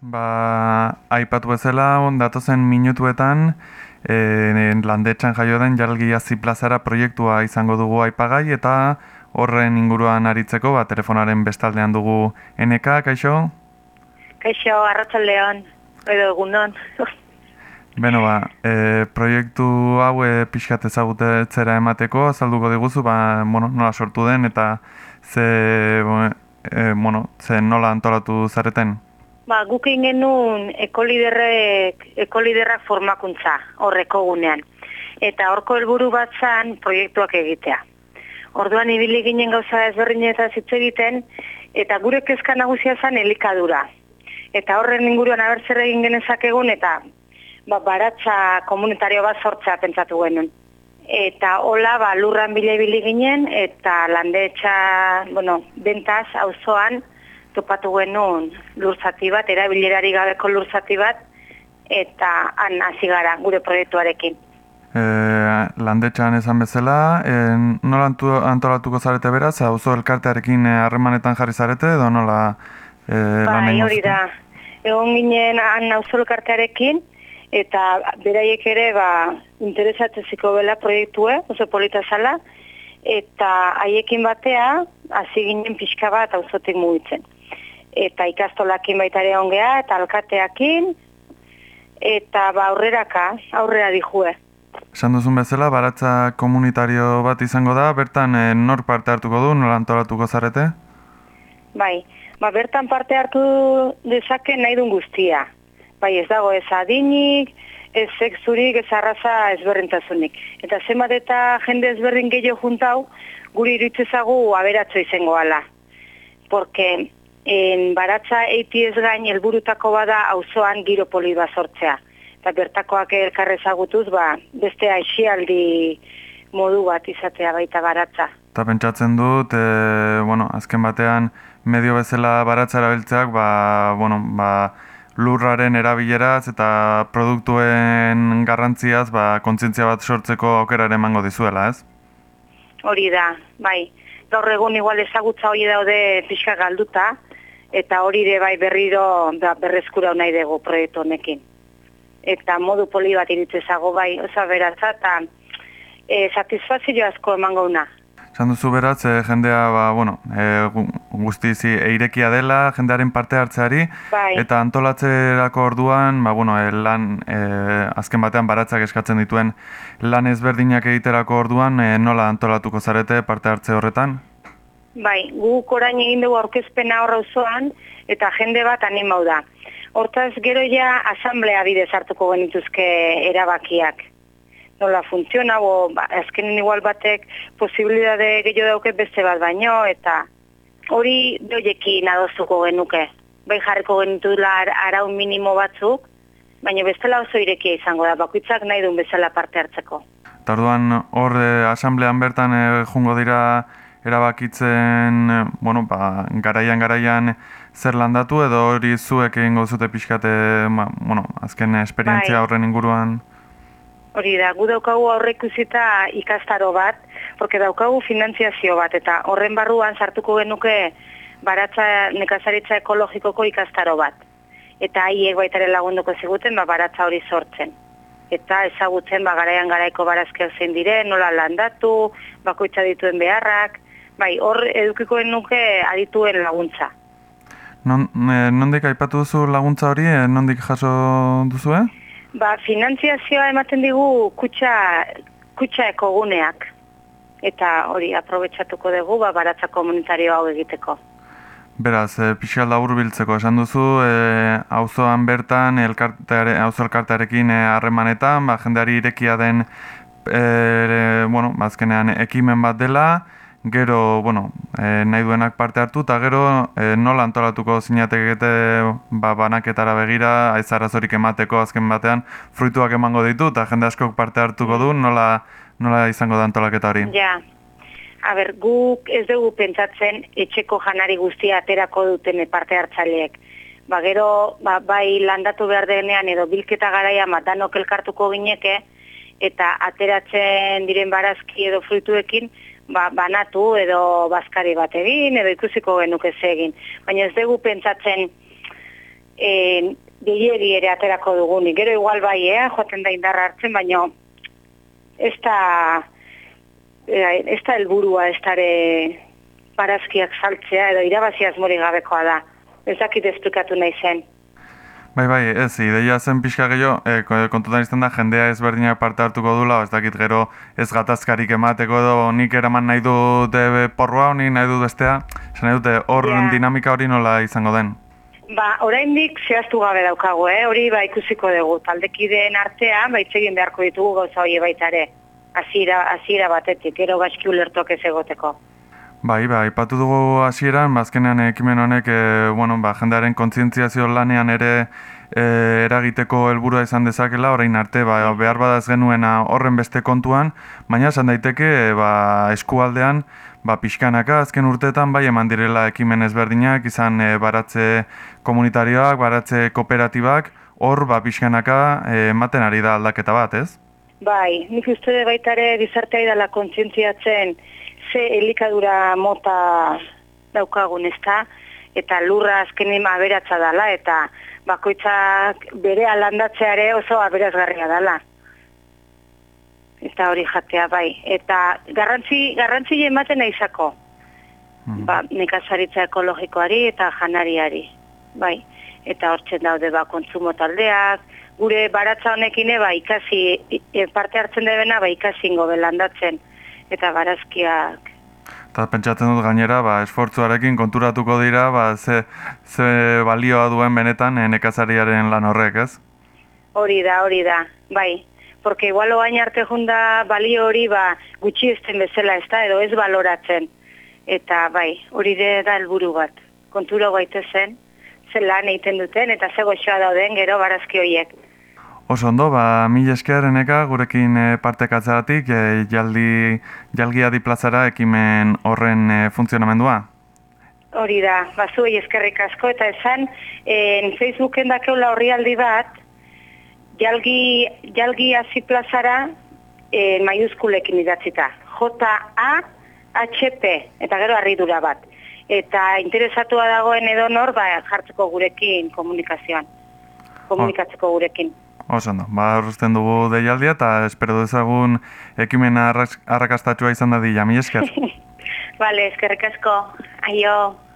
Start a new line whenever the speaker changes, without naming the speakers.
Ba, aipatu bezala, on, datozen minutuetan, e, landetxan jaio den jarlgia plazara proiektua izango dugu aipagai, eta horren inguruan aritzeko, ba, telefonaren bestaldean dugu NK, kaixo?
Kaixo, arratzaldean, edo egunon.
Beno, ba, e, proiektu hau e, pixkat ezagute zera emateko, azalduko diguzu, ba, bueno, nola sortu den, eta ze, e, bueno, ze nola antolatu zareten?
Ba, guk genuen ekoliderrek, ekoliderrak formakuntza horreko gunean. Eta horko helburu bat zan proiektuak egitea. Orduan ibili ginen gauza ezberdin eta zitz egiten, eta gure kezka nagusia zan elikadura. Eta horren inguruan abertzer egin genezak egun, eta ba, baratza komunitario bat sortzea pentsatu genuen. Eta hola, ba, lurran bile ibili ginen, eta landetxa, bueno, bentaz, auzoan, topatu genuen lurzati bat, erabilerari gabeko lurzati bat, eta han hasi gara gure proiektuarekin.
E, landetxan esan bezala, e, nola antolatuko zarete beraz, auzo elkartearekin harremanetan jarri zarete, edo nola
e, bai, hori da. Egon ginen han auzo elkartearekin, eta beraiek ere ba, interesatzeziko bela proiektue, oso polita zala, eta haiekin batea, hasi ginen pixka bat auzotik mugitzen eta ikastolakin baita ere ongea, eta alkateakin, eta ba aurreraka, aurrera dijue.
Esan duzun bezala, baratza komunitario bat izango da, bertan e, nor parte hartuko du, nola antolatuko zarete?
Bai, ba, bertan parte hartu dezake nahi duen guztia. Bai, ez dago ez adinik, ez sexurik, ez arraza ezberdintasunik. Eta zenbat eta jende ezberdin gehiago juntau, guri iritzezagu aberatzo izango ala. Porque en baratza ez gain helburutako bada auzoan giro poli sortzea. Eta bertakoak elkarrezagutuz, ba, beste aixialdi modu bat izatea baita baratza.
Eta pentsatzen dut, e, bueno, azken batean medio bezala baratza erabiltzeak, ba, bueno, ba, lurraren erabileraz eta produktuen garrantziaz ba, kontzientzia bat sortzeko aukeraren emango dizuela, ez?
Hori da, bai. Gaur egun igual ezagutza hori daude pixka galduta, eta hori ere bai berriro da, berrezkura nahi dugu proiektu honekin. Eta modu poli bat iritzezago bai, oza beratza, eta e, satisfazio asko emango una.
Zan duzu beratz, e, jendea, ba, bueno, e, guztizi eirekia dela, jendearen parte hartzeari, bai. eta antolatzerako orduan, ba, bueno, e, lan, e, azken batean baratzak eskatzen dituen lan ezberdinak egiterako orduan, e, nola antolatuko zarete parte hartze horretan?
Bai, guk orain egin dugu aurkezpena horra osoan, eta jende bat animau da. Hortaz, gero ja, asamblea bidez hartuko genituzke erabakiak. Nola funtziona, bo, ba, azkenen igual batek posibilidade gehiago dauke beste bat baino, eta hori doiekin adozuko genuke. Bai jarriko genitu arau minimo batzuk, baina bestela oso irekia izango da, bakoitzak nahi duen bezala parte hartzeko.
Tarduan, hor, eh, asamblean bertan eh, jungo dira erabakitzen, eh, bueno, ba, garaian garaian zer landatu edo hori zuek egingo zute pixkate, ma, bueno, azken esperientzia bai. horren inguruan?
Hori da, gu daukagu aurrek ikastaro bat, porque daukagu finantziazio bat, eta horren barruan sartuko genuke baratza nekazaritza ekologikoko ikastaro bat. Eta haiek baitare lagunduko ziguten, ba, baratza hori sortzen. Eta ezagutzen, ba, garaian garaiko barazkeo zein dire, nola landatu, bakoitza dituen beharrak, bai, hor edukikoen nuke adituen laguntza.
Non, e, nondik aipatu duzu laguntza hori, e, nondik jaso duzu, eh?
Ba, finantziazioa ematen digu kutsa, kutsa ekoguneak. Eta hori, aprobetsatuko dugu, ba, baratza komunitario hau egiteko.
Beraz, e, pixal da biltzeko, esan duzu, e, auzoan bertan, elkarteare, auzo elkartearekin harremanetan, ba, jendeari irekia den, e, bueno, bazkenean, ekimen bat dela, gero, bueno, e, nahi duenak parte hartu, eta gero e, nola antolatuko zinatekete ba, banaketara begira, aizarazorik emateko azken batean, fruituak emango ditu, eta jende askok parte hartuko du, nola, nola izango da antolaketa hori?
Ja, a ber, guk ez dugu pentsatzen etxeko janari guztia aterako duten parte hartzaileek. Ba, gero, ba, bai landatu behar denean edo bilketa garaia matanok elkartuko gineke, eta ateratzen diren barazki edo fruituekin, ba, banatu edo bazkari bat egin, edo ikusiko genuke egin. Baina ez dugu pentsatzen e, gehiegi ere aterako dugunik. Gero igual bai, eh, joaten da indarra hartzen, baina ez da, eh, ez da helburua ez dare parazkiak saltzea edo irabaziaz mori gabekoa da. Ez dakit esplikatu nahi zen.
Bai, bai, ez, ideia zen pixka gehiago, e, kontutan izten da, jendea ezberdinak parte hartuko dula, ez dakit gero ez gatazkarik emateko edo nik eraman nahi dut porroa, honi nahi dut bestea, esan nahi dute hor
Ja.
dinamika hori nola izango den.
Ba, oraindik zehaztu gabe daukagu, eh? hori ba ikusiko dugu. Taldekideen artean, ba egin beharko ditugu gauza hori baita ere. Hasiera hasiera batetik, gero gaizki ulertuak ez egoteko.
Bai, bai, ipatu dugu hasieran, bazkenean ekimen honek, e, bueno, ba, jendearen kontzientziazio lanean ere e, eragiteko helburua izan dezakela, orain arte, ba, behar badaz genuena horren beste kontuan, baina esan daiteke, e, ba, eskualdean, ba, pixkanaka azken urteetan, bai, eman direla ekimen ezberdinak, izan e, baratze komunitarioak, baratze kooperatibak, hor, ba, pixkanaka ematen ari da aldaketa bat, ez?
Bai, nik uste baita ere gizartea idala kontzientziatzen ze elikadura mota daukagun ezta, eta lurra azkenin aberatza dala, eta bakoitzak bere alandatzeare oso aberazgarria dala. Eta hori jatea bai. Eta garrantzi, garrantzi ematen naizako.
Mhm.
Ba, nekazaritza ekologikoari eta janariari. Bai. Eta hortzen daude ba, kontsumo taldeak, gure baratza honekin eba ikasi, e, parte hartzen debena ba ikasi ingo belandatzen. Eta barazkiak
Eta pentsatzen dut gainera, ba, esfortzuarekin konturatuko dira, ba, ze, ze balioa duen benetan e, nekazariaren lan horrek, ez?
hori da, hori da, bai. Porque igual oain arte junda balio hori ba gutxi esten bezala ez da, edo ez baloratzen. Eta bai, hori da helburu bat. Konturo gaitezen, ze lan egiten duten, eta ze goxoa dauden gero barazki horiek.
Oso ondo, ba, mil esker eneka gurekin e, partekatzeratik, e, jaldi, jalgia di plazara ekimen horren e, funtzionamendua.
Hori da, bazuei eskerrik asko, eta esan, en Facebooken dakeula horri aldi bat, jalgi, jalgi hasi plazara e, maiuskulekin idatzita. J-A-H-P, eta gero harridura bat. Eta interesatua dagoen edo nor, ba, jartzeko gurekin komunikazioan. Komunikatzeko gurekin.
Oso ondo, ba, horrezten dugu deialdia eta espero dezagun ekimen arras- arrakastatsua izan da dila, mil esker.
Vale, eskerrik asko. Aio.